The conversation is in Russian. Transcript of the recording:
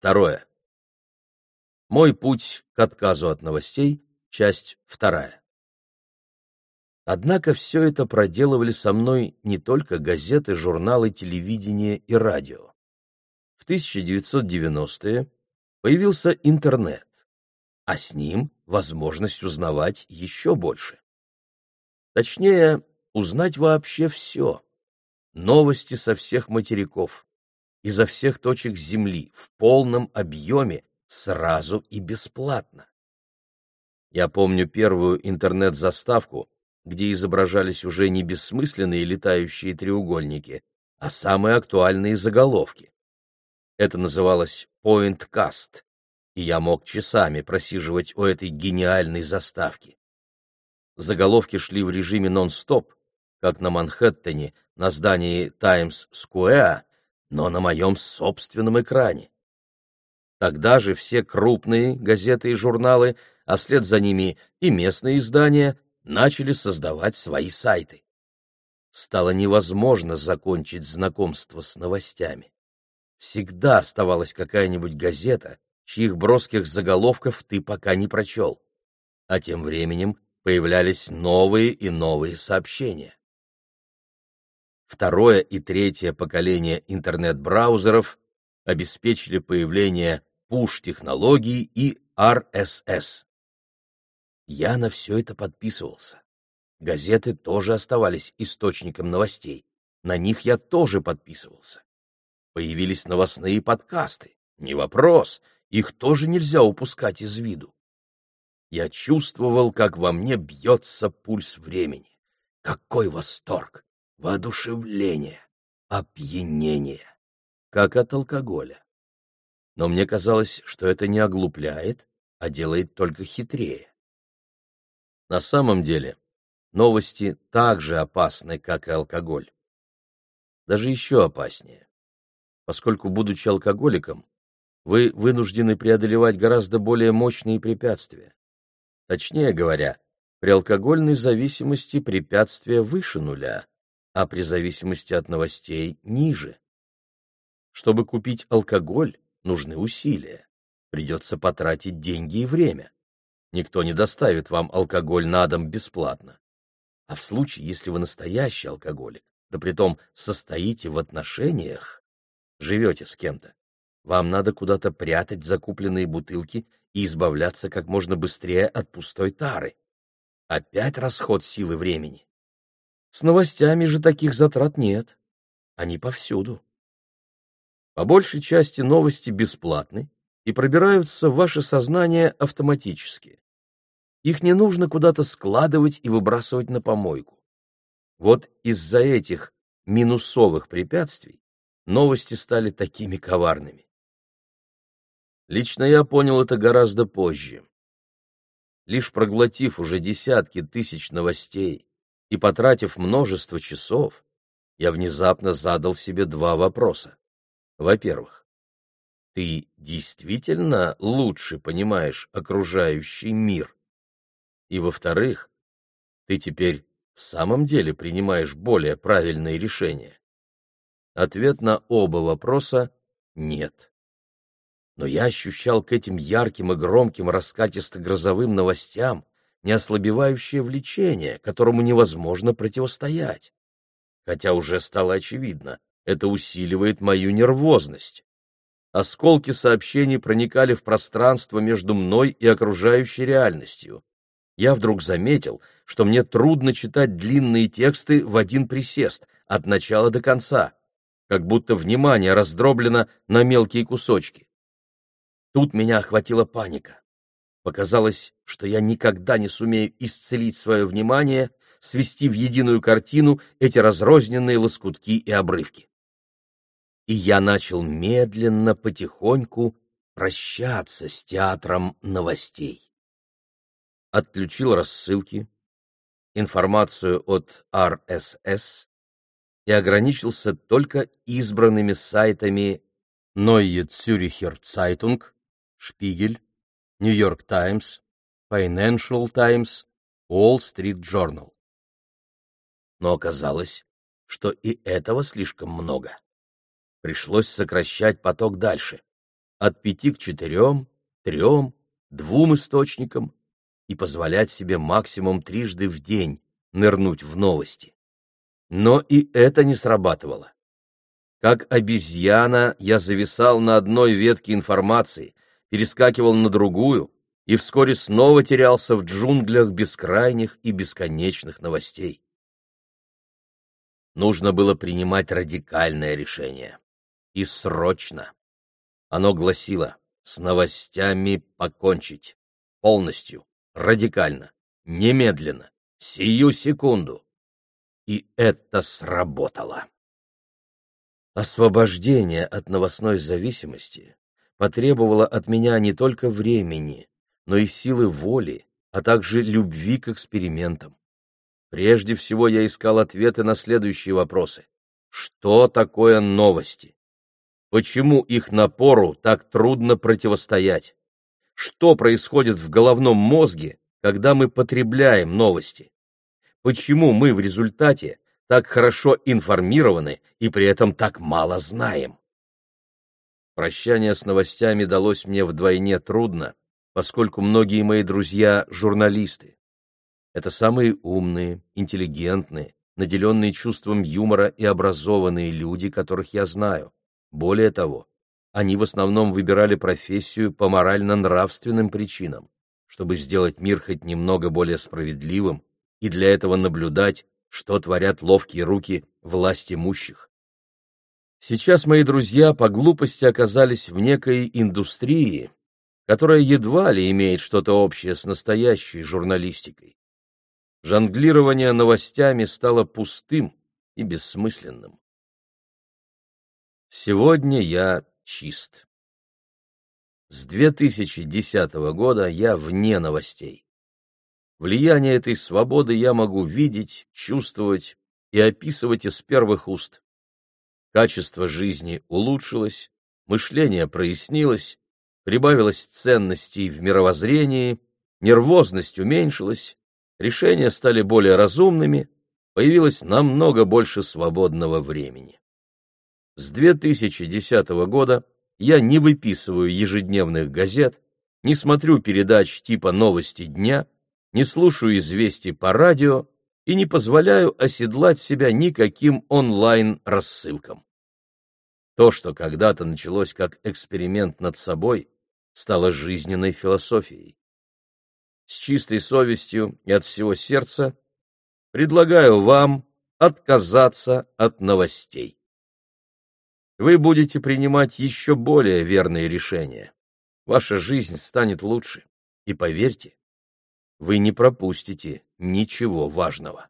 Второе. Мой путь к отказу от новостей, часть вторая. Однако все это проделывали со мной не только газеты, журналы, телевидение и радио. В 1990-е появился интернет, а с ним возможность узнавать еще больше. Точнее, узнать вообще все. Новости со всех материков, изо всех точек Земли, в полном объеме, сразу и бесплатно. Я помню первую интернет-заставку, где изображались уже не бессмысленные летающие треугольники, а самые актуальные заголовки. Это называлось Point Cast, и я мог часами просиживать у этой гениальной заставки. Заголовки шли в режиме нон-стоп, как на Манхэттене, на здании Таймс-сквер, но на моем собственном экране. Тогда же все крупные газеты и журналы, а вслед за ними и местные издания, начали создавать свои сайты. Стало невозможно закончить знакомство с новостями. Всегда оставалась какая-нибудь газета, чьих броских заголовков ты пока не прочел. А тем временем появлялись новые и новые сообщения. Второе и третье поколение интернет-браузеров обеспечили появление push-технологий и RSS. Я на все это подписывался. Газеты тоже оставались источником новостей. На них я тоже подписывался. Появились новостные подкасты. Не вопрос, их тоже нельзя упускать из виду. Я чувствовал, как во мне бьется пульс времени. Какой восторг, воодушевление, опьянение, как от алкоголя. Но мне казалось, что это не оглупляет, а делает только хитрее. На самом деле, новости так же опасны, как и алкоголь. Даже еще опаснее. Поскольку, будучи алкоголиком, вы вынуждены преодолевать гораздо более мощные препятствия. Точнее говоря, при алкогольной зависимости препятствия выше нуля, а при зависимости от новостей ниже. Чтобы купить алкоголь, нужны усилия. Придется потратить деньги и время. Никто не доставит вам алкоголь на дом бесплатно. А в случае, если вы настоящий алкоголик, да притом состоите в отношениях, живете с кем-то, вам надо куда-то прятать закупленные бутылки и избавляться как можно быстрее от пустой тары. Опять расход силы времени. С новостями же таких затрат нет. Они повсюду. По большей части новости бесплатны и пробираются в ваше сознание автоматически. Их не нужно куда-то складывать и выбрасывать на помойку. Вот из-за этих минусовых препятствий новости стали такими коварными. Лично я понял это гораздо позже. Лишь проглотив уже десятки тысяч новостей и потратив множество часов, я внезапно задал себе два вопроса. Во-первых, ты действительно лучше понимаешь окружающий мир? И во-вторых, ты теперь в самом деле принимаешь более правильные решения? Ответ на оба вопроса — нет но я ощущал к этим ярким и громким раскатисто-грозовым новостям неослабевающее влечение, которому невозможно противостоять. Хотя уже стало очевидно, это усиливает мою нервозность. Осколки сообщений проникали в пространство между мной и окружающей реальностью. Я вдруг заметил, что мне трудно читать длинные тексты в один присест, от начала до конца, как будто внимание раздроблено на мелкие кусочки. Тут меня охватила паника. Показалось, что я никогда не сумею исцелить свое внимание, свести в единую картину эти разрозненные лоскутки и обрывки. И я начал медленно, потихоньку прощаться с театром новостей. Отключил рассылки, информацию от RSS и ограничился только избранными сайтами Neue Züricher Zeitung, Шпигель, Нью-Йорк Таймс, Financial Times, Wall Street Journal. Но оказалось, что и этого слишком много. Пришлось сокращать поток дальше. от пяти к четырем, трем, двум источникам и позволять себе максимум трижды в день нырнуть в новости. Но и это не срабатывало. Как обезьяна я зависал на одной ветке информации, перескакивал на другую и вскоре снова терялся в джунглях бескрайних и бесконечных новостей. Нужно было принимать радикальное решение. И срочно. Оно гласило «с новостями покончить. Полностью, радикально, немедленно, сию секунду». И это сработало. Освобождение от новостной зависимости потребовало от меня не только времени, но и силы воли, а также любви к экспериментам. Прежде всего я искал ответы на следующие вопросы. Что такое новости? Почему их напору так трудно противостоять? Что происходит в головном мозге, когда мы потребляем новости? Почему мы в результате так хорошо информированы и при этом так мало знаем? Прощание с новостями далось мне вдвойне трудно, поскольку многие мои друзья — журналисты. Это самые умные, интеллигентные, наделенные чувством юмора и образованные люди, которых я знаю. Более того, они в основном выбирали профессию по морально-нравственным причинам, чтобы сделать мир хоть немного более справедливым и для этого наблюдать, что творят ловкие руки власть имущих. Сейчас мои друзья по глупости оказались в некой индустрии, которая едва ли имеет что-то общее с настоящей журналистикой. Жонглирование новостями стало пустым и бессмысленным. Сегодня я чист. С 2010 года я вне новостей. Влияние этой свободы я могу видеть, чувствовать и описывать из первых уст. Качество жизни улучшилось, мышление прояснилось, прибавилось ценностей в мировоззрении, нервозность уменьшилась, решения стали более разумными, появилось намного больше свободного времени. С 2010 года я не выписываю ежедневных газет, не смотрю передач типа «Новости дня», не слушаю известий по радио и не позволяю оседлать себя никаким онлайн-рассылкам. То, что когда-то началось как эксперимент над собой, стало жизненной философией. С чистой совестью и от всего сердца предлагаю вам отказаться от новостей. Вы будете принимать еще более верные решения. Ваша жизнь станет лучше. И поверьте, вы не пропустите ничего важного.